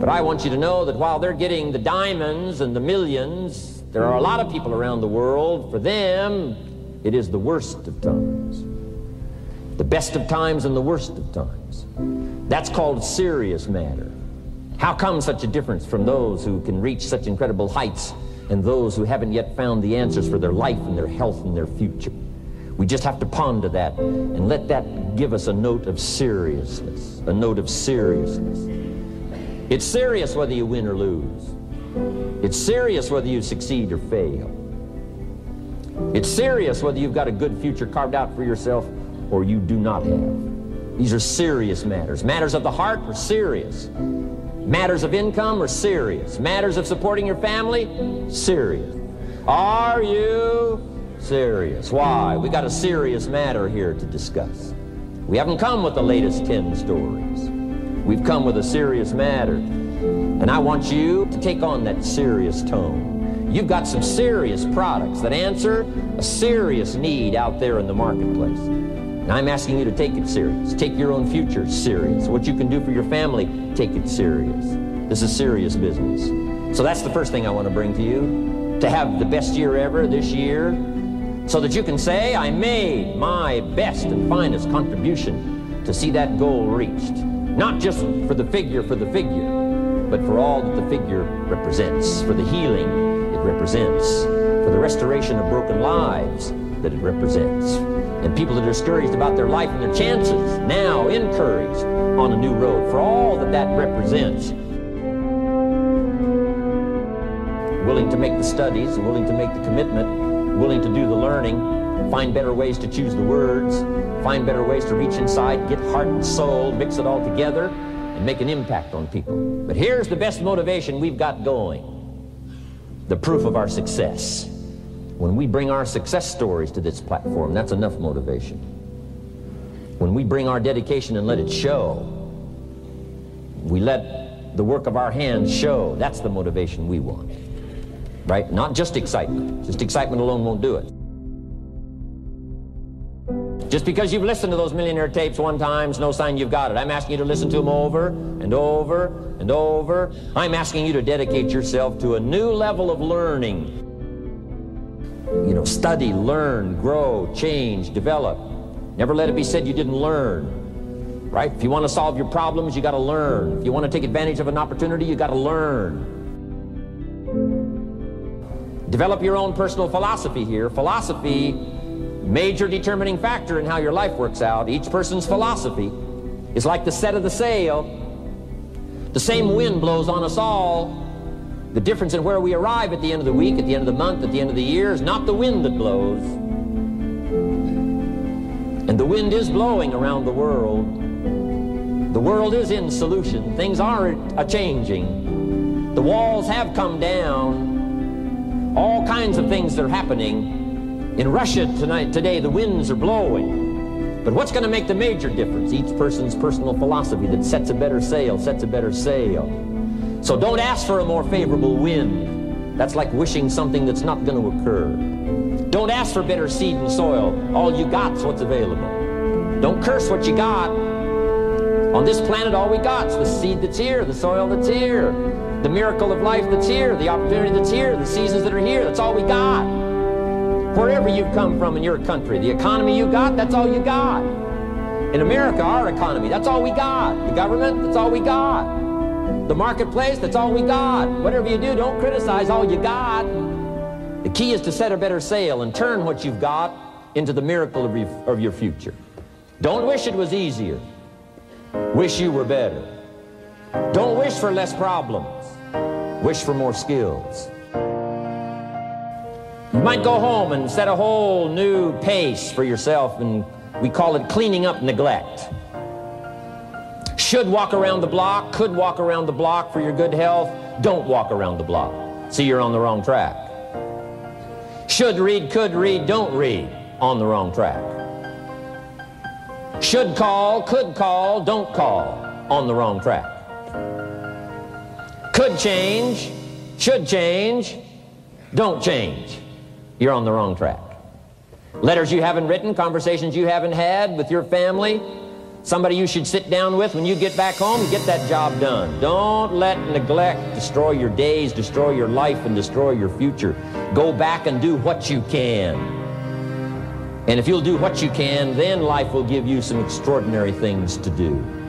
But I want you to know that while they're getting the diamonds and the millions, there are a lot of people around the world, for them, it is the worst of times. The best of times and the worst of times. That's called serious matter. How come such a difference from those who can reach such incredible heights and those who haven't yet found the answers for their life and their health and their future? We just have to ponder that and let that give us a note of seriousness, a note of seriousness. It's serious whether you win or lose. It's serious whether you succeed or fail. It's serious whether you've got a good future carved out for yourself or you do not have. These are serious matters. Matters of the heart are serious. Matters of income are serious. Matters of supporting your family, serious. Are you serious? Why? We got a serious matter here to discuss. We haven't come with the latest 10 stories. We've come with a serious matter. And I want you to take on that serious tone. You've got some serious products that answer a serious need out there in the marketplace. And I'm asking you to take it serious. Take your own future serious. What you can do for your family, take it serious. This is serious business. So that's the first thing I want to bring to you. To have the best year ever this year, so that you can say, I made my best and finest contribution to see that goal reached. Not just for the figure for the figure, but for all that the figure represents, for the healing it represents, for the restoration of broken lives that it represents. And people that are discouraged about their life and their chances, now encouraged on a new road, for all that that represents. Willing to make the studies, willing to make the commitment, willing to do the learning, find better ways to choose the words, find better ways to reach inside, get heart and soul, mix it all together, and make an impact on people. But here's the best motivation we've got going the proof of our success. When we bring our success stories to this platform, that's enough motivation. When we bring our dedication and let it show, we let the work of our hands show, that's the motivation we want. Right? Not just excitement. Just excitement alone won't do it. Just because you've listened to those millionaire tapes one time is no sign you've got it. I'm asking you to listen to them over and over and over. I'm asking you to dedicate yourself to a new level of learning. You know, study, learn, grow, change, develop. Never let it be said you didn't learn. Right? If you want to solve your problems, you got to learn. If you want to take advantage of an opportunity, you got to learn. Develop your own personal philosophy here. Philosophy, major determining factor in how your life works out. Each person's philosophy is like the set of the sail. The same wind blows on us all. The difference in where we arrive at the end of the week, at the end of the month, at the end of the year is not the wind that blows. And the wind is blowing around the world. The world is in solution. Things are a changing. The walls have come down. All kinds of things are happening. In Russia tonight, today, the winds are blowing. But what's going to make the major difference? Each person's personal philosophy that sets a better sail, sets a better sail. So don't ask for a more favorable wind. That's like wishing something that's not going to occur. Don't ask for better seed and soil. All you got's what's available. Don't curse what you got. On this planet, all we got's the seed that's here, the soil that's here, the miracle of life that's here, the opportunity that's here, the seasons that are here. That's all we got. Wherever you've come from in your country, the economy you got, that's all you got. In America, our economy, that's all we got. The government, that's all we got. The marketplace, that's all we got. Whatever you do, don't criticize all you got. The key is to set a better sail and turn what you've got into the miracle of your, of your future. Don't wish it was easier. Wish you were better. Don't wish for less problems. Wish for more skills. You might go home and set a whole new pace for yourself, and we call it cleaning up neglect. Should walk around the block, could walk around the block for your good health. Don't walk around the block. See, you're on the wrong track. Should read, could read, don't read. On the wrong track. Should call, could call, don't call. On the wrong track. Could change, should change, don't change. You're on the wrong track. Letters you haven't written, conversations you haven't had with your family, somebody you should sit down with when you get back home get that job done. Don't let neglect destroy your days, destroy your life, and destroy your future. Go back and do what you can. And if you'll do what you can, then life will give you some extraordinary things to do.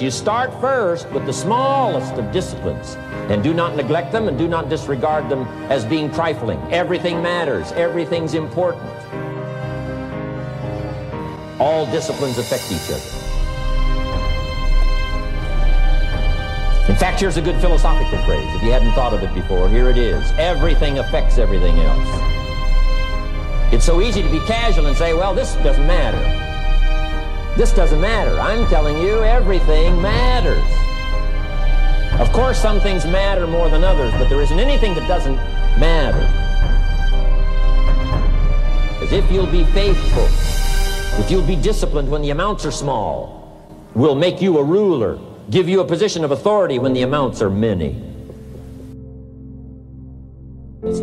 You start first with the smallest of disciplines and do not neglect them and do not disregard them as being trifling. Everything matters. Everything's important. All disciplines affect each other. In fact, here's a good philosophical phrase. If you hadn't thought of it before, here it is. Everything affects everything else. It's so easy to be casual and say, well, this doesn't matter. This doesn't matter. I'm telling you, everything matters. Of course, some things matter more than others, but there isn't anything that doesn't matter. As if you'll be faithful, if you'll be disciplined when the amounts are small, we'll make you a ruler, give you a position of authority when the amounts are many.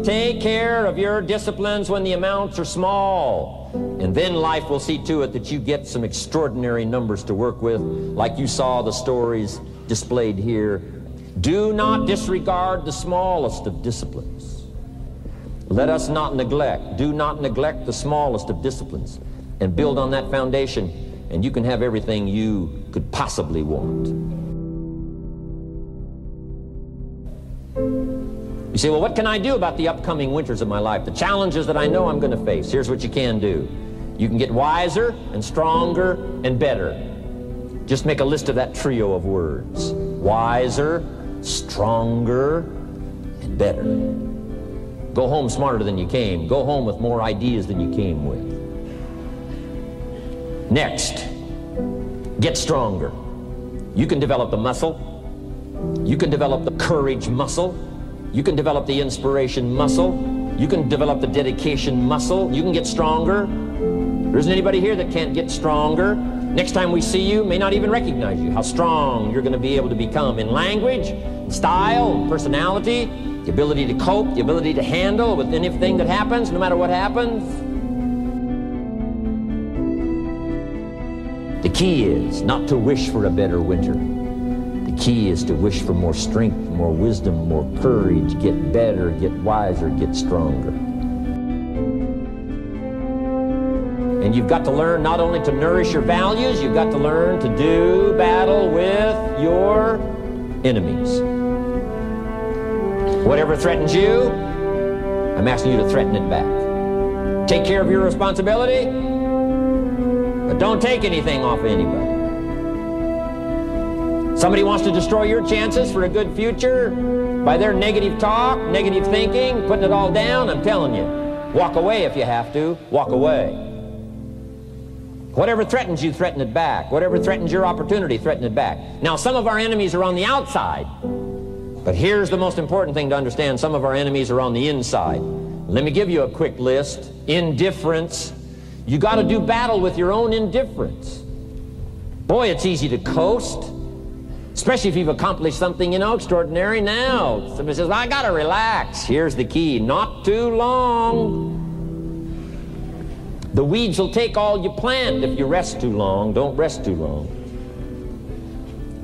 Take care of your disciplines when the amounts are small. And then life will see to it that you get some extraordinary numbers to work with, like you saw the stories displayed here do not disregard the smallest of disciplines. Let us not neglect, do not neglect the smallest of disciplines and build on that foundation, and you can have everything you could possibly want. You say, well, what can I do about the upcoming winters of my life? The challenges that I know I'm going to face. Here's what you can do you can get wiser and stronger and better. Just make a list of that trio of words wiser, stronger, and better. Go home smarter than you came. Go home with more ideas than you came with. Next, get stronger. You can develop the muscle. You can develop the courage muscle. You can develop the inspiration muscle. You can develop the dedication muscle. You can get stronger. There isn't anybody here that can't get stronger. Next time we see you, may not even recognize you. How strong you're going to be able to become in language, style, personality, the ability to cope, the ability to handle with anything that happens, no matter what happens. The key is not to wish for a better winter. The key is to wish for more strength, more wisdom, more courage, get better, get wiser, get stronger. And you've got to learn not only to nourish your values, you've got to learn to do battle with your enemies. Whatever threatens you, I'm asking you to threaten it back. Take care of your responsibility, but don't take anything off of anybody. Somebody wants to destroy your chances for a good future by their negative talk, negative thinking, putting it all down. I'm telling you, walk away if you have to. Walk away. Whatever threatens you, threaten it back. Whatever threatens your opportunity, threaten it back. Now, some of our enemies are on the outside. But here's the most important thing to understand. Some of our enemies are on the inside. Let me give you a quick list. Indifference. You got to do battle with your own indifference. Boy, it's easy to coast, especially if you've accomplished something, you know, extraordinary now. Somebody says, well, I got to relax. Here's the key. Not too long. The weeds will take all you plant if you rest too long. Don't rest too long.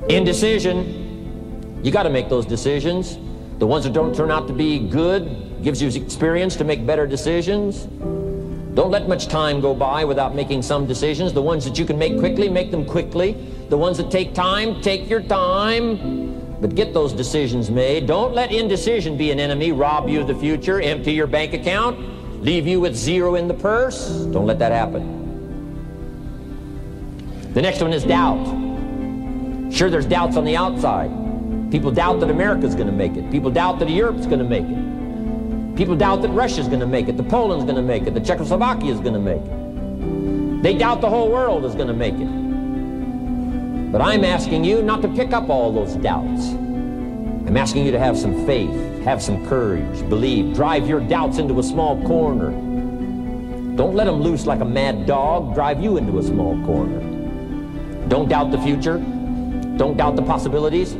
Indecision. You got to make those decisions. The ones that don't turn out to be good gives you experience to make better decisions. Don't let much time go by without making some decisions. The ones that you can make quickly, make them quickly. The ones that take time, take your time. But get those decisions made. Don't let indecision be an enemy, rob you of the future, empty your bank account, leave you with zero in the purse. Don't let that happen. The next one is doubt. Sure, there's doubts on the outside. People doubt that America's going to make it. People doubt that Europe's going to make it. People doubt that Russia's going to make it, that Poland's going to make it, that Czechoslovakia's going to make it. They doubt the whole world is going to make it. But I'm asking you not to pick up all those doubts. I'm asking you to have some faith, have some courage, believe, drive your doubts into a small corner. Don't let them loose like a mad dog, drive you into a small corner. Don't doubt the future. Don't doubt the possibilities.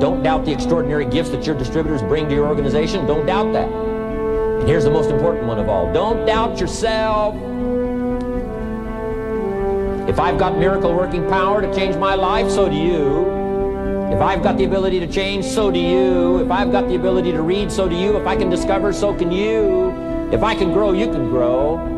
Don't doubt the extraordinary gifts that your distributors bring to your organization. Don't doubt that. And here's the most important one of all. Don't doubt yourself. If I've got miracle working power to change my life, so do you. If I've got the ability to change, so do you. If I've got the ability to read, so do you. If I can discover, so can you. If I can grow, you can grow.